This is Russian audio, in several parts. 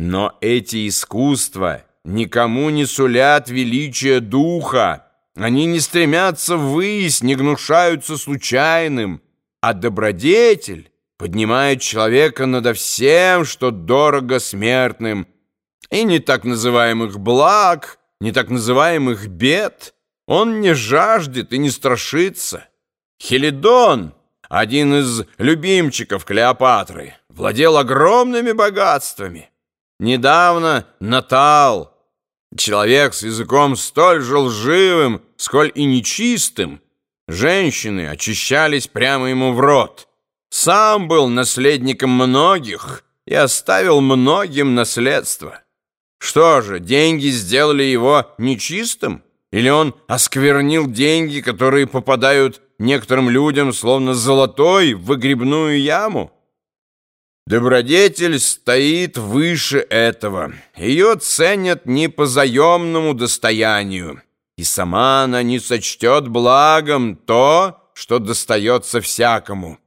Но эти искусства никому не сулят величия духа, они не стремятся ввысь, не гнушаются случайным, а добродетель поднимает человека надо всем, что дорого смертным, и не так называемых благ, не так называемых бед он не жаждет и не страшится. Хелидон, один из любимчиков Клеопатры, владел огромными богатствами. Недавно Натал, человек с языком столь же лживым, сколь и нечистым, женщины очищались прямо ему в рот. Сам был наследником многих и оставил многим наследство. Что же, деньги сделали его нечистым? Или он осквернил деньги, которые попадают некоторым людям, словно золотой, в выгребную яму? Добродетель стоит выше этого. Ее ценят не по заемному достоянию. И сама она не сочтет благом то, что достается всякому.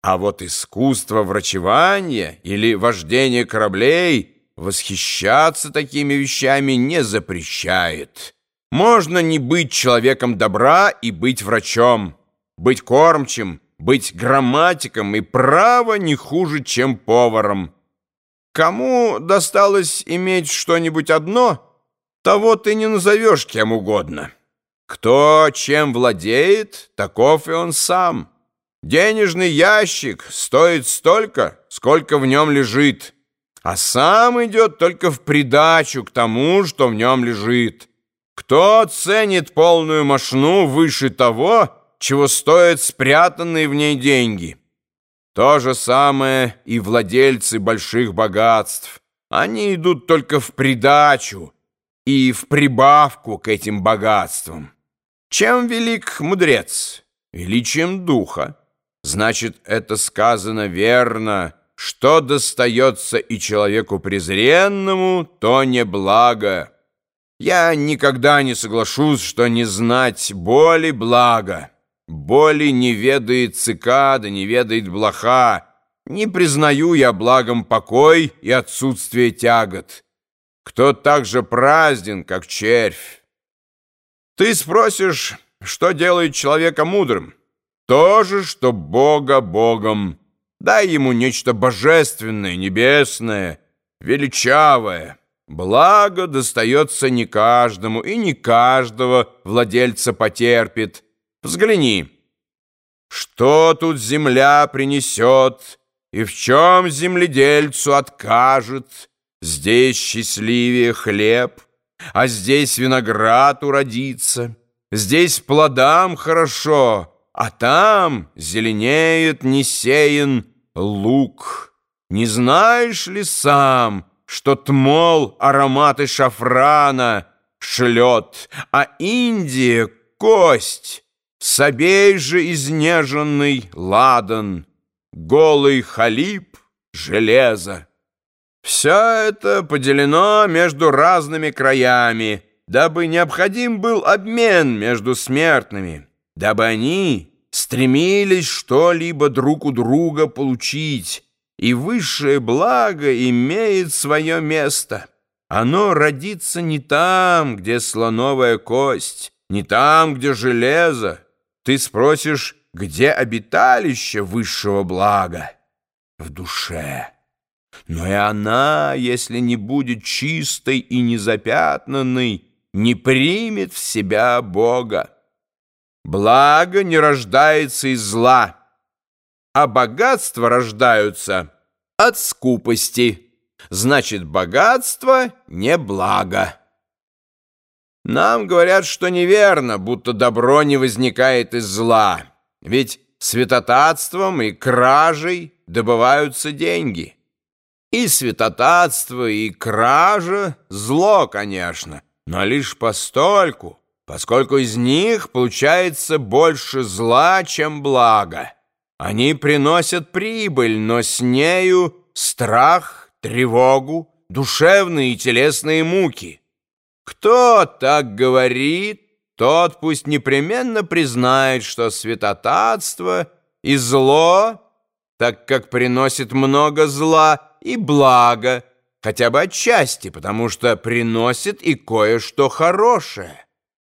А вот искусство врачевания или вождения кораблей восхищаться такими вещами не запрещает. Можно не быть человеком добра и быть врачом, быть кормчим, быть грамматиком и право не хуже, чем поваром. Кому досталось иметь что-нибудь одно, того ты не назовешь кем угодно. Кто чем владеет, таков и он сам. Денежный ящик стоит столько, сколько в нем лежит, а сам идет только в придачу к тому, что в нем лежит. Кто ценит полную мошну выше того, чего стоят спрятанные в ней деньги. То же самое и владельцы больших богатств. Они идут только в придачу и в прибавку к этим богатствам. Чем велик мудрец? Величием духа. Значит, это сказано верно. Что достается и человеку презренному, то не благо. Я никогда не соглашусь, что не знать боли благо. Боли не ведает цикада, не ведает блоха. Не признаю я благом покой и отсутствие тягот. Кто так же празден, как червь? Ты спросишь, что делает человека мудрым? То же, что Бога Богом. Дай ему нечто божественное, небесное, величавое. Благо достается не каждому, и не каждого владельца потерпит. Взгляни, что тут земля принесет, и в чем земледельцу откажет. Здесь счастливее хлеб, а здесь виноград уродится. Здесь плодам хорошо, а там зеленеет несеян лук. Не знаешь ли сам, что тмол ароматы шафрана шлет, а Индия — кость? Собей же изнеженный ладан, голый халип — железо. Все это поделено между разными краями, дабы необходим был обмен между смертными, дабы они стремились что-либо друг у друга получить, и высшее благо имеет свое место. Оно родится не там, где слоновая кость, не там, где железо, ты спросишь, где обиталище высшего блага? В душе. Но и она, если не будет чистой и незапятнанной, не примет в себя Бога. Благо не рождается из зла, а богатства рождаются от скупости. Значит, богатство не благо. Нам говорят, что неверно, будто добро не возникает из зла. Ведь святотатством и кражей добываются деньги. И святотатство, и кража — зло, конечно, но лишь постольку, поскольку из них получается больше зла, чем блага. Они приносят прибыль, но с нею страх, тревогу, душевные и телесные муки. Кто так говорит, тот пусть непременно признает, что святотатство и зло, так как приносит много зла и блага, хотя бы отчасти, потому что приносит и кое-что хорошее.